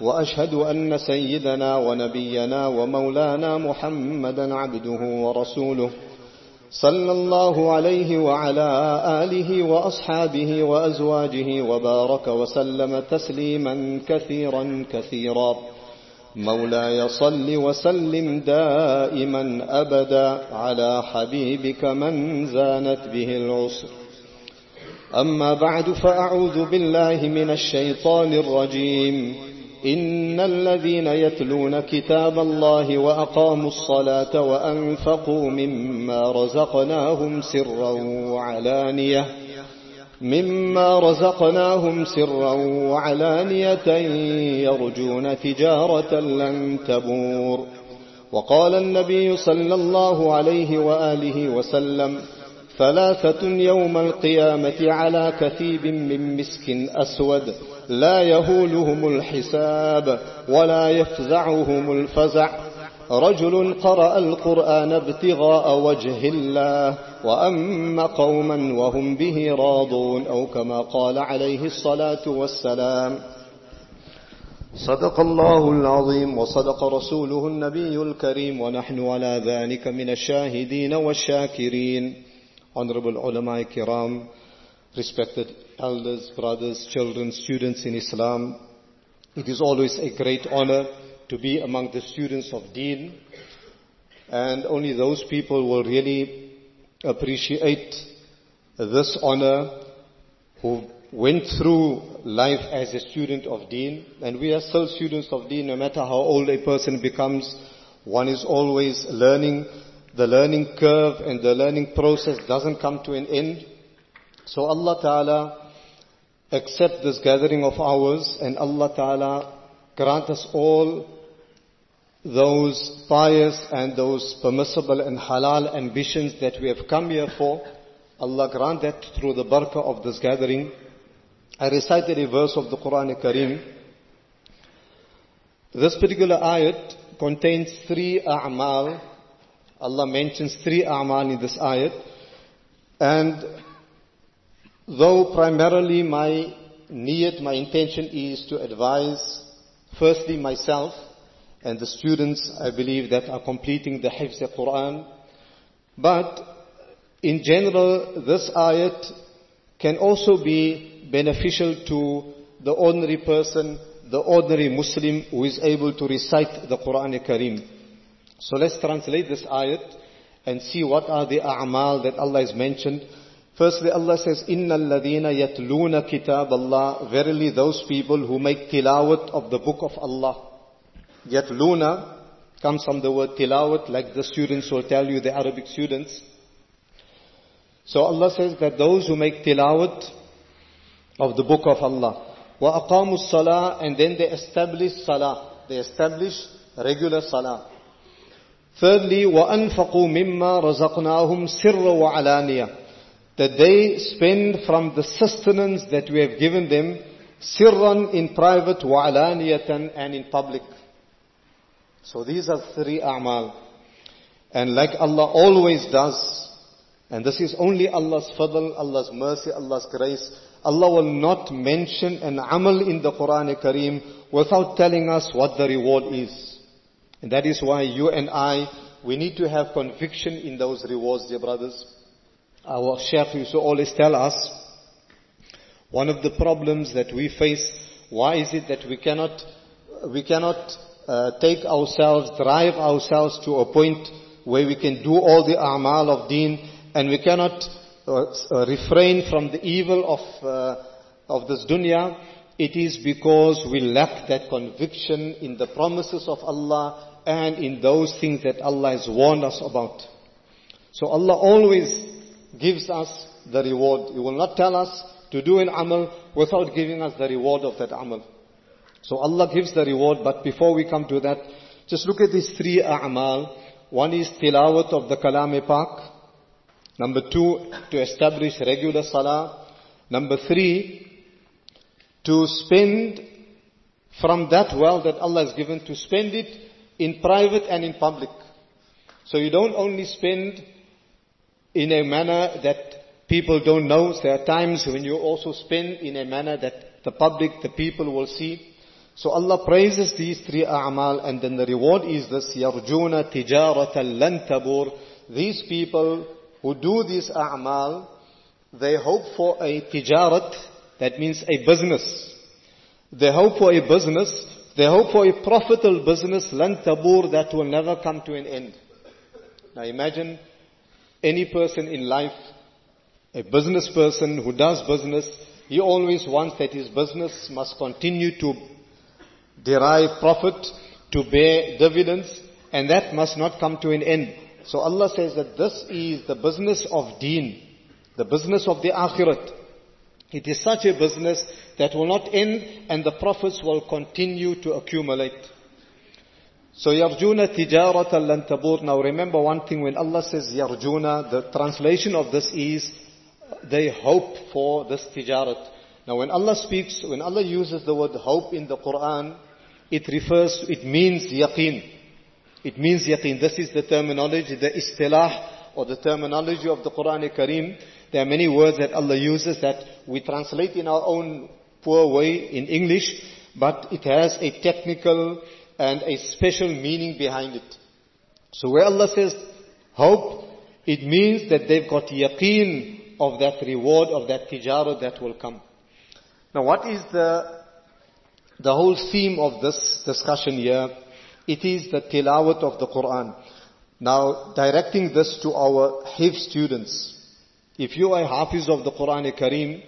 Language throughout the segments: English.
وأشهد أن سيدنا ونبينا ومولانا محمدا عبده ورسوله صلى الله عليه وعلى آله وأصحابه وأزواجه وبارك وسلم تسليما كثيرا كثيرا. مولاي صل وسلم دائما أبدا على حبيبك من زانت به العسر. أما بعد فأعوذ بالله من الشيطان الرجيم. إن الذين يتلون كتاب الله وأقاموا الصلاة وأنفقوا مما رزقناهم سرا وعلانية مما رزقناهم سرا وعلانية يرجون تجارة لن تبور وقال النبي صلى الله عليه وآله وسلم ثلاثة يوم القيامة على كثيب من مسك أسود لا يهولهم الحساب ولا يفزعهم الفزع. رجل قرأ القرآن ابتغاء وجه الله وأما قوما وهم به راضون أو كما قال عليه الصلاة والسلام صدق الله العظيم وصدق رسوله النبي الكريم ونحن على ذلك من الشاهدين والشاكرين. Honorable ulama kiram, respected elders, brothers, children, students in Islam, it is always a great honor to be among the students of Deen, and only those people will really appreciate this honor who went through life as a student of Deen, and we are still students of Deen, no matter how old a person becomes, one is always learning. The learning curve and the learning process doesn't come to an end. So Allah Ta'ala accept this gathering of ours and Allah Ta'ala grant us all those pious and those permissible and halal ambitions that we have come here for. Allah grant that through the barakah of this gathering. I recited a verse of the Quran Kareem. This particular ayat contains three a'mal Allah mentions three a'mal in this ayat. And though primarily my niyat, my intention is to advise firstly myself and the students I believe that are completing the Hifz Quran. But in general, this ayat can also be beneficial to the ordinary person, the ordinary Muslim who is able to recite the Quran Karim. So let's translate this ayat and see what are the a'mal that Allah has mentioned. Firstly, Allah says, Inna alladhina yatluna kitab Allah. Verily those people who make tilawat of the book of Allah. Yatluna comes from the word tilawat, like the students will tell you, the Arabic students. So Allah says that those who make tilawat of the book of Allah. Wa aqamu salah, and then they establish salah. They establish regular salah. Thirdly, وَأَنفَقُوا مِمَّا رَزَقْنَاهُمْ سِرًّا وَعَلَانِيَةً that they spend from the sustenance that we have given them, sirran in private, wa'alaniyatan and in public. So these are three a'mal. And like Allah always does, and this is only Allah's fadl, Allah's mercy, Allah's grace, Allah will not mention an amal in the Quran Kareem without telling us what the reward is. And that is why you and I, we need to have conviction in those rewards, dear brothers. Our Shaykh used to always tell us, one of the problems that we face, why is it that we cannot, we cannot uh, take ourselves, drive ourselves to a point where we can do all the a'mal of deen and we cannot uh, uh, refrain from the evil of, uh, of this dunya, it is because we lack that conviction in the promises of Allah and in those things that Allah has warned us about. So Allah always gives us the reward. He will not tell us to do an amal without giving us the reward of that amal. So Allah gives the reward, but before we come to that, just look at these three a'mal. One is tilawat of the Kalam Pak. Number two, to establish regular salah. Number three, to spend from that wealth that Allah has given, to spend it in private and in public. So you don't only spend in a manner that people don't know. There are times when you also spend in a manner that the public, the people will see. So Allah praises these three a'mal and then the reward is this, يَرْجُونَ تِجَارَةً لَن تَبُورٍ These people who do these a'mal, they hope for a tijarat, that means a business. They hope for a business, they hope for a profitable business, lan tabur, that will never come to an end. Now imagine any person in life, a business person who does business, he always wants that his business must continue to derive profit, to bear dividends, and that must not come to an end. So Allah says that this is the business of deen, the business of the akhirat. It is such a business that will not end and the profits will continue to accumulate. So yarjuna tijarata lan tabur. Now remember one thing when Allah says yarjuna, the translation of this is they hope for this tijarat. Now when Allah speaks, when Allah uses the word hope in the Quran, it refers, it means yaqeen. It means yaqeen. This is the terminology, the istilah or the terminology of the Quran Kareem. There are many words that Allah uses that we translate in our own poor way in English, but it has a technical and a special meaning behind it. So where Allah says hope, it means that they've got yaqeen of that reward, of that tijara that will come. Now what is the, the whole theme of this discussion here? It is the tilawat of the Quran. Now, directing this to our Hifz students. If you are Hafiz of the Quran Kareem,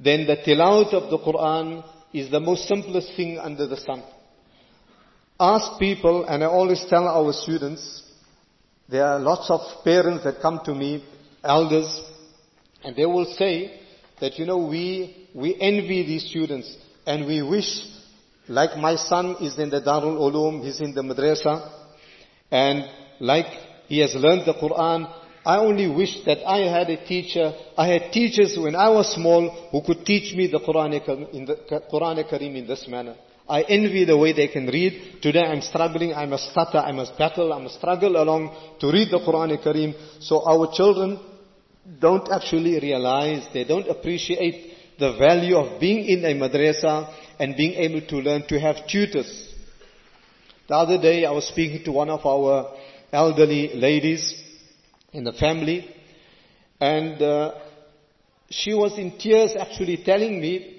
then the tilawat of the Quran is the most simplest thing under the sun. Ask people, and I always tell our students, there are lots of parents that come to me, elders, and they will say that, you know, we, we envy these students and we wish like my son is in the Darul Ulum, he's in the madrasa, and like he has learned the Quran, I only wish that I had a teacher, I had teachers when I was small who could teach me the Quran, in the Quran Kareem in this manner. I envy the way they can read. Today I'm struggling, I must stutter, I must battle, I must struggle along to read the Quran Kareem. So our children don't actually realize, they don't appreciate the value of being in a madrasa and being able to learn to have tutors. The other day I was speaking to one of our elderly ladies in the family and uh, she was in tears actually telling me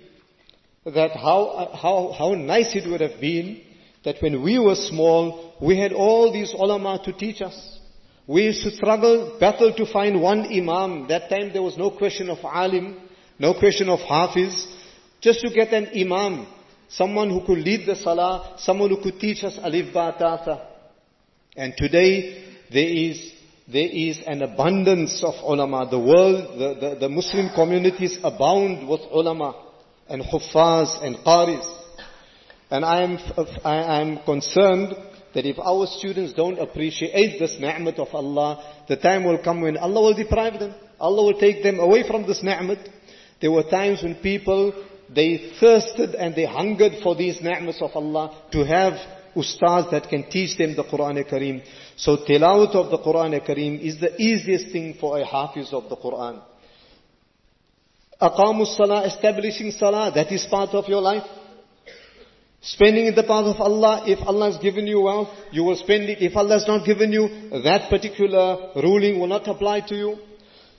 that how, how, how nice it would have been that when we were small, we had all these ulama to teach us. We used to struggle, battle to find one imam. That time there was no question of alim, no question of hafiz. Just to get an imam, someone who could lead the salah, someone who could teach us alif ba ta And today there is there is an abundance of ulama. The world, the, the, the Muslim communities abound with ulama and huffaz and qaris. And I am, I am concerned that if our students don't appreciate this ni'mat of Allah, the time will come when Allah will deprive them. Allah will take them away from this ni'mat. There were times when people, they thirsted and they hungered for these ni'mats of Allah to have ustaz that can teach them the Quran Kareem. So tilawat of the Quran Kareem is the easiest thing for a hafiz of the Quran. Aqamu salah, establishing salah, that is part of your life. Spending in the path of Allah, if Allah has given you wealth, you will spend it. If Allah has not given you, that particular ruling will not apply to you.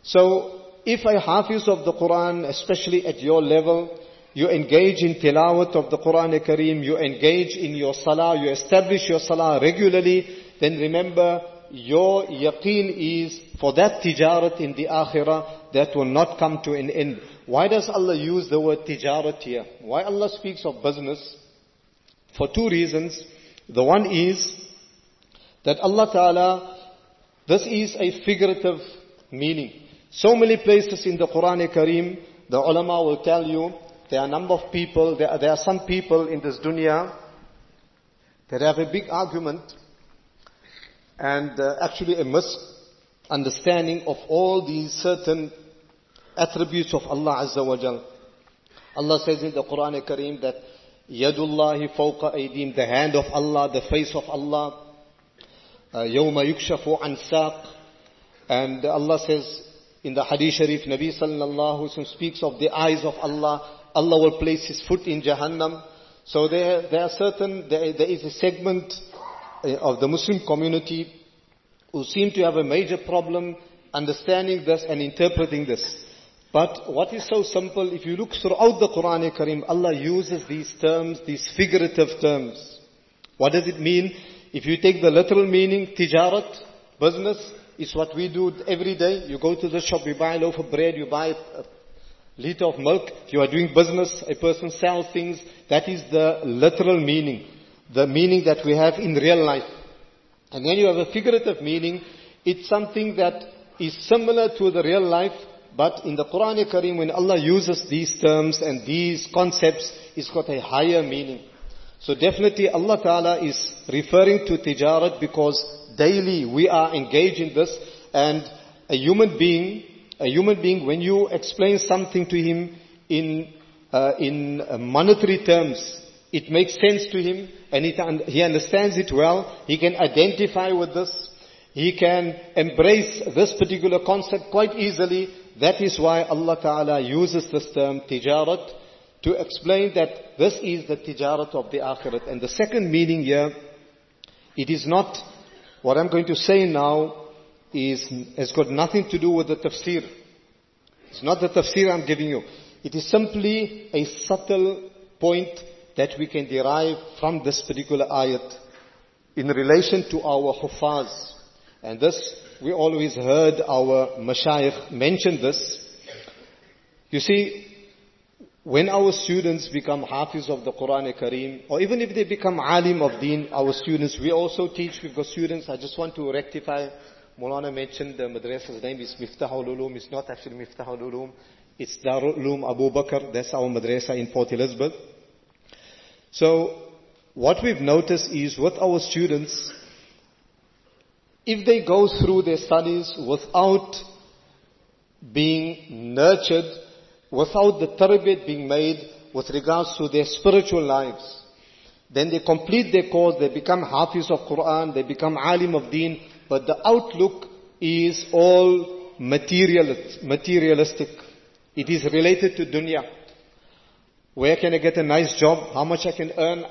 So if a hafiz of the Quran, especially at your level, you engage in tilawat of the Quran Kareem, you engage in your salah, you establish your salah regularly, then remember your yaqeen is for that tijarat in the akhirah that will not come to an end. Why does Allah use the word tijarat here? Why Allah speaks of business? For two reasons. The one is that Allah Ta'ala, this is a figurative meaning. So many places in the Quran Kareem, the ulama will tell you, there are a number of people, there are, there are some people in this dunya that have a big argument. and uh, actually a misunderstanding of all these certain attributes of Allah Azza wa Jal. Allah says in the Quran Kareem that Yadullahi fawqa aydim, the hand of Allah, the face of Allah, yawma yukshafu an saq. And Allah says in the Hadith Sharif, Nabi sallallahu alaihi speaks of the eyes of Allah. Allah will place His foot in Jahannam. So there, there are certain, there, there is a segment uh, of the Muslim community who seem to have a major problem understanding this and interpreting this. But what is so simple, if you look throughout the Quran Karim, Allah uses these terms, these figurative terms. What does it mean? If you take the literal meaning, tijarat, business, is what we do every day. You go to the shop, you buy a loaf of bread, you buy a liter of milk. You are doing business, a person sells things. That is the literal meaning. The meaning that we have in real life. And then you have a figurative meaning. It's something that is similar to the real life, but in the Quran Kareem, when Allah uses these terms and these concepts, it's got a higher meaning. So definitely Allah Ta'ala is referring to tijarat because daily we are engaged in this and a human being, a human being when you explain something to him in, uh, in monetary terms, it makes sense to him and he understands it well. He can identify with this. He can embrace this particular concept quite easily. That is why Allah Ta'ala uses this term tijarat to explain that this is the tijarat of the akhirat. And the second meaning here, it is not, what I'm going to say now is, has got nothing to do with the tafsir. It's not the tafsir I'm giving you. It is simply a subtle point that we can derive from this particular ayat in relation to our hufaz. And this, we always heard our mashayikh mention this. You see, when our students become hafiz of the Quran Kareem, or even if they become alim of deen, our students, we also teach, we've got students, I just want to rectify, Mulana mentioned the madrasa's name is Miftahul Ulum, it's not actually Miftahul Ulum, it's Darul Ulum Abu Bakr, that's our madrasa in Port Elizabeth. So, what we've noticed is with our students, if they go through their studies without being nurtured without the tarbiyat being made with regards to their spiritual lives. Then they complete their course, they become hafiz of Quran, they become alim of deen, but the outlook is all materialistic. It is related to dunya. Where can I get a nice job? How much I can earn?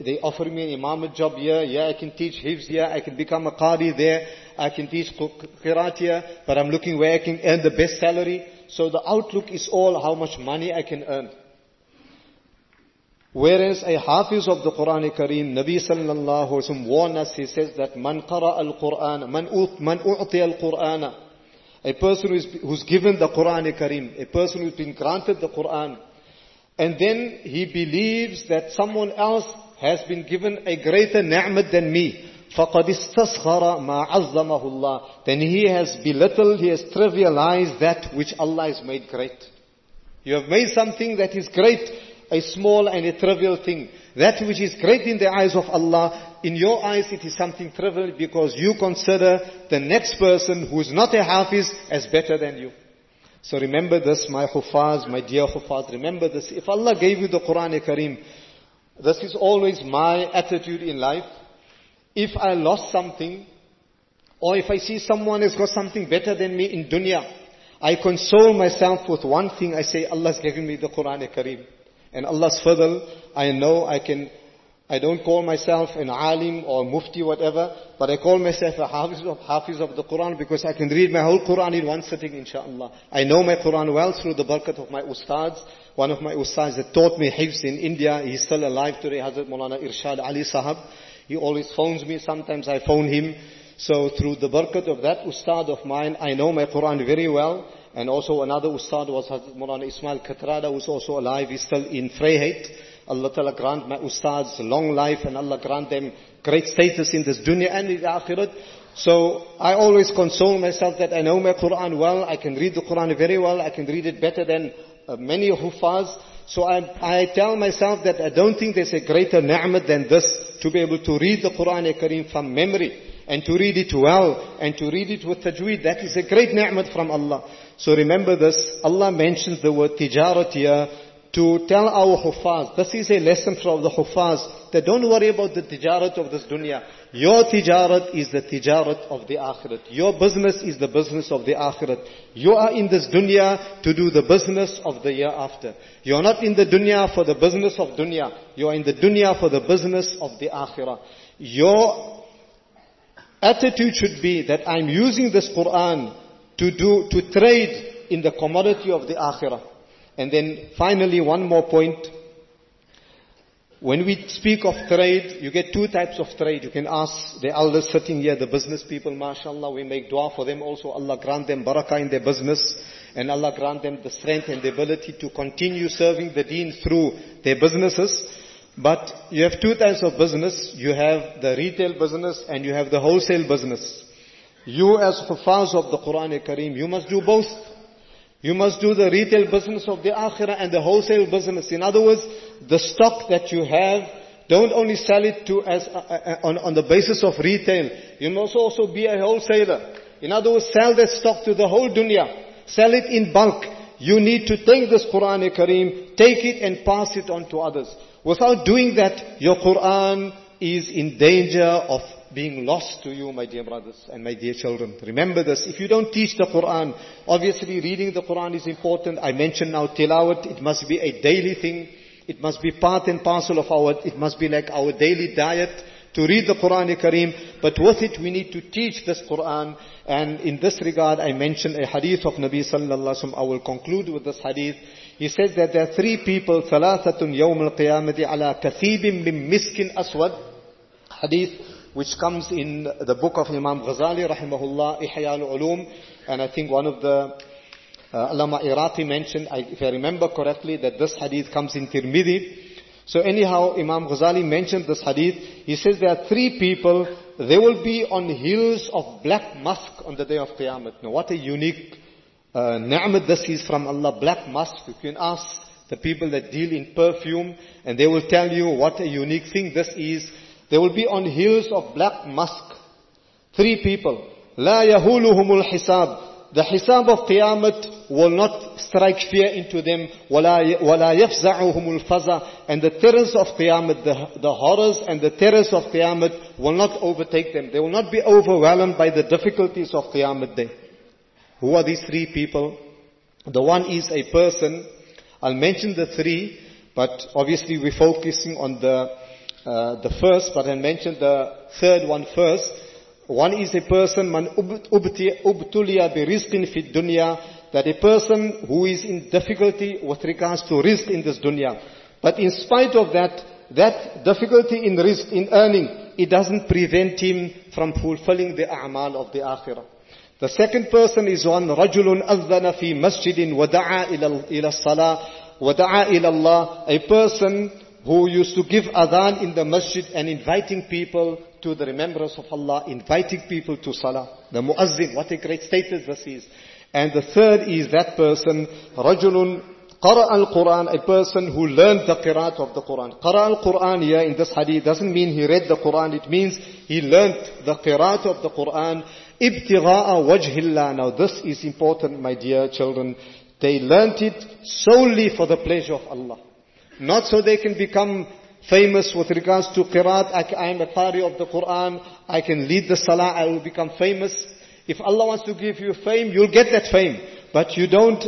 they offer me an imam job here. Yeah, I can teach hifz here. I can become a qadi there. I can teach qiraat here. But I'm looking where I can earn the best salary. So the outlook is all how much money I can earn. Whereas a hafiz of the Quran Kareem, Nabi sallallahu alaihi wasallam warned us, he says that man qara al-Quran, man, man u'ti al-Quran, a person who's, who's given the Quran Kareem, a person who's been granted the Quran, and then he believes that someone else has been given a greater ni'mat than me. فَقَدْ اسْتَسْخَرَ مَا عَظَّمَهُ اللَّهِ Then he has belittled, he has trivialized that which Allah has made great. You have made something that is great, a small and a trivial thing. That which is great in the eyes of Allah, in your eyes it is something trivial because you consider the next person who is not a hafiz as better than you. So remember this, my hufaz, my dear hufaz, remember this. If Allah gave you the Quran Kareem, this is always my attitude in life. If I lost something, or if I see someone has got something better than me in dunya, I console myself with one thing. I say, Allah's given me the Quran Kareem. And Allah's fadl, I know I can I don't call myself an alim or mufti whatever, but I call myself a hafiz of, hafiz of the Quran because I can read my whole Quran in one sitting inshallah. I know my Quran well through the barakat of my ustads. One of my ustads that taught me hifz in India, he's still alive today, Hazrat Maulana Irshad Ali Sahab. He always phones me, sometimes I phone him. So through the barakat of that ustad of mine, I know my Quran very well. And also another ustad was Hazrat Maulana Ismail Katrada, who's also alive, he's still in Vryheid. Allah Ta'ala grant my ustads long life and Allah grant them great status in this dunya and in the akhirat. So I always console myself that I know my Quran well, I can read the Quran very well, I can read it better than uh, many hufaz. So I, I tell myself that I don't think there's a greater ni'mat than this, to be able to read the Quran Kareem from memory. and to read it well and to read it with tajweed. That is a great ni'mat from Allah. So remember this. Allah mentions the word tijarat here to tell our huffaz. This is a lesson from the huffaz that don't worry about the tijarat of this dunya. Your tijarat is the tijarat of the akhirat. Your business is the business of the akhirat. You are in this dunya to do the business of the year after. You are not in the dunya for the business of dunya. You are in the dunya for the business of the akhirah. Your attitude should be that I'm using this Quran to do, to trade in the commodity of the akhirah. And then finally, one more point. When we speak of trade, you get two types of trade. You can ask the elders sitting here, the business people, mashallah, we make dua for them also. Allah grant them barakah in their business. And Allah grant them the strength and the ability to continue serving the deen through their businesses. But you have two types of business. You have the retail business and you have the wholesale business. You as Hufaz of the Quran Kareem, you must do both. You must do the retail business of the akhirah and the wholesale business. In other words, the stock that you have, don't only sell it to as uh, uh, on, on the basis of retail. You must also be a wholesaler. In other words, sell that stock to the whole dunya. Sell it in bulk. You need to take this Quran Kareem, take it and pass it on to others. Without doing that, your Quran is in danger of being lost to you, my dear brothers and my dear children. Remember this. If you don't teach the Quran, obviously reading the Quran is important. I mentioned now tilawat. It must be a daily thing. It must be part and parcel of our, it must be like our daily diet to read the Quran Kareem. But with it, we need to teach this Quran. And in this regard, I mentioned a hadith of Nabi sallallahu alaihi wasallam. I will conclude with this hadith. He says that there are three people, ثلاثة يوم القيامة على كثيب من مسك أسود. Hadith which comes in the book of Imam Ghazali, rahimahullah, Ihya al-Ulum, and I think one of the uh, Iraqi mentioned, I, if I remember correctly, that this hadith comes in Tirmidhi. So anyhow, Imam Ghazali mentioned this hadith. He says there are three people, they will be on hills of black musk on the day of Qiyamah. Now what a unique uh, ni'mat this is from Allah, black musk. You can ask the people that deal in perfume and they will tell you what a unique thing this is. They will be on hills of black musk. Three people. لا يهولهم الحساب. The hisab of Qiyamah will not strike fear into them. ولا, ولا يفزعهم الفزع. And the terrors of Qiyamah, the, the horrors and the terrors of Qiyamah will not overtake them. They will not be overwhelmed by the difficulties of Qiyamah day. Who are these three people? The one is a person. I'll mention the three, but obviously we're focusing on the uh, the first, but I mentioned the third one first. One is a person, man ubtulia bi rizqin fi dunya, that a person who is in difficulty with regards to rizq in this dunya. But in spite of that, that difficulty in rizq, in earning, it doesn't prevent him from fulfilling the a'mal of the akhirah. The second person is one rajulun أذن fi masjidin ودعا ila الصلاة ودعا ila Allah, a person who used to give adhan in the masjid and inviting people to the remembrance of Allah, inviting people to salah. The muazzin, what a great status this is. And the third is that person, rajulun qara al-Quran, a person who learned the qiraat of the Quran. Qara al-Quran here in this hadith doesn't mean he read the Quran, it means he learned the qiraat of the Quran. Ibtigha'a wajhillah. Now this is important, my dear children. They learned it solely for the pleasure of Allah. Not so they can become famous with regards to Qiraat. I am a qari of the Quran. I can lead the Salah. I will become famous. If Allah wants to give you fame, you'll get that fame. But you don't,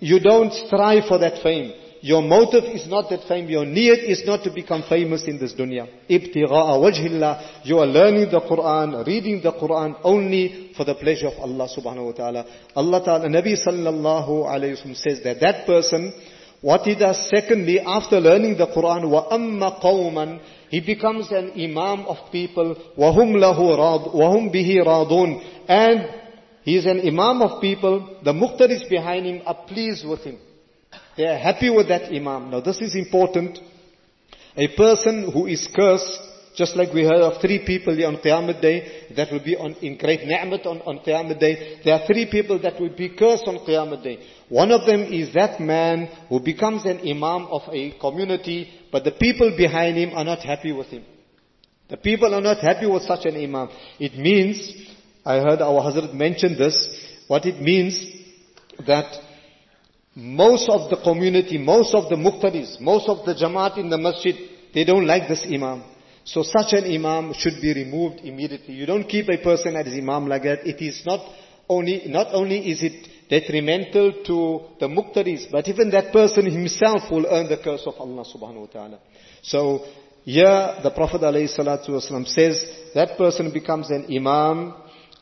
you don't strive for that fame. Your motive is not that fame. Your need is not to become famous in this dunya. Ibtigha'a wajhillah. You are learning the Quran, reading the Quran only for the pleasure of Allah subhanahu wa ta'ala. Allah ta'ala, Nabi sallallahu alayhi wa says that that person what he does secondly, after learning the Quran, wa amma قَوْمًا He becomes an imam of people, وَهُمْ لَهُ رَاض وَهُمْ بِهِ رَاضُونَ And he is an imam of people, the muqtadis behind him are pleased with him. They are happy with that imam. Now this is important. A person who is cursed, just like we heard of three people on Qiyamah Day, that will be on, in great ni'mat on, on Qiyamah Day. There are three people that will be cursed on Qiyamah Day. One of them is that man who becomes an imam of a community, but the people behind him are not happy with him. The people are not happy with such an imam. It means, I heard our Hazrat mention this, what it means that most of the community, most of the muqtadis, most of the jamaat in the masjid, they don't like this imam. So such an imam should be removed immediately. You don't keep a person as imam like that. It is not only, not only is it detrimental to the muqtadis, but even that person himself will earn the curse of Allah subhanahu wa ta'ala. So, here the Prophet ﷺ says that person becomes an imam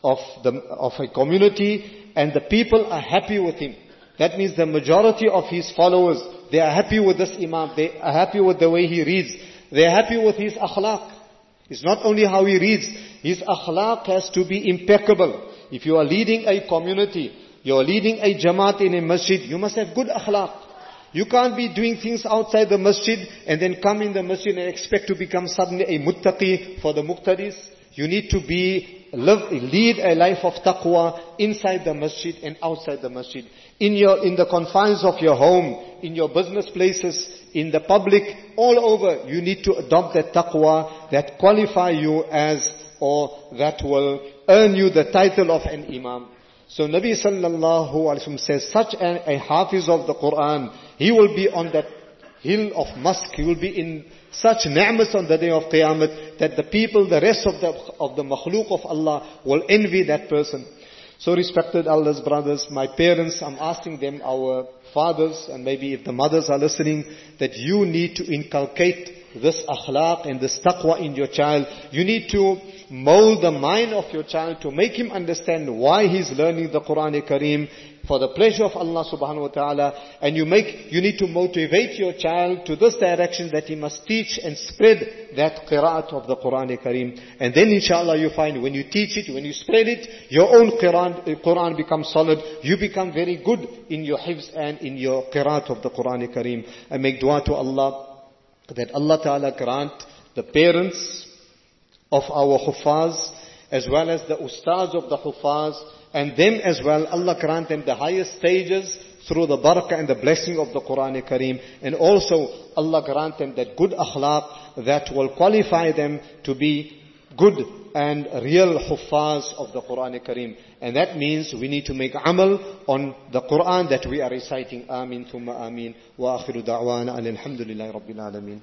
of, the, of a community and the people are happy with him. That means the majority of his followers, they are happy with this imam, they are happy with the way he reads, they are happy with his akhlaq. It's not only how he reads, his akhlaq has to be impeccable. If you are leading a community, you are leading a jamaat in a masjid, you must have good akhlaq. You can't be doing things outside the masjid and then come in the masjid and expect to become suddenly a muttaqi for the muqtadis. You need to be, live, lead a life of taqwa inside the masjid and outside the masjid. In your, in the confines of your home, in your business places, in the public, all over, you need to adopt that taqwa that qualify you as, or that will earn you the title of an imam. So Nabi sallallahu alaihi wasallam says, such an, a hafiz of the Quran, he will be on that hill of musk, he will be in such ni'mas on the day of Qiyamah that the people, the rest of the, of the makhluk of Allah will envy that person. So respected elders, brothers, my parents, I'm asking them, our fathers, and maybe if the mothers are listening, that you need to inculcate this akhlaq and this taqwa in your child. You need to mold the mind of your child to make him understand why he's learning the Quran Kareem for the pleasure of Allah subhanahu wa ta'ala. And you make, you need to motivate your child to this direction that he must teach and spread that qira'at of the Quran Kareem. And then inshallah you find when you teach it, when you spread it, your own Quran, Quran becomes solid. You become very good in your hifz and in your qira'at of the Quran Kareem. And make dua to Allah that Allah Ta'ala grant the parents of our Hufaz as well as the Ustaz of the Hufaz and them as well, Allah grant them the highest stages through the barakah and the blessing of the Quran Kareem. And also Allah grant them that good akhlaq that will qualify them to be good and real huffaz of the Quran Kareem. And that means we need to make amal on the Quran that we are reciting. Amin, thumma amin. Wa akhiru da'wana alhamdulillahi rabbil alameen.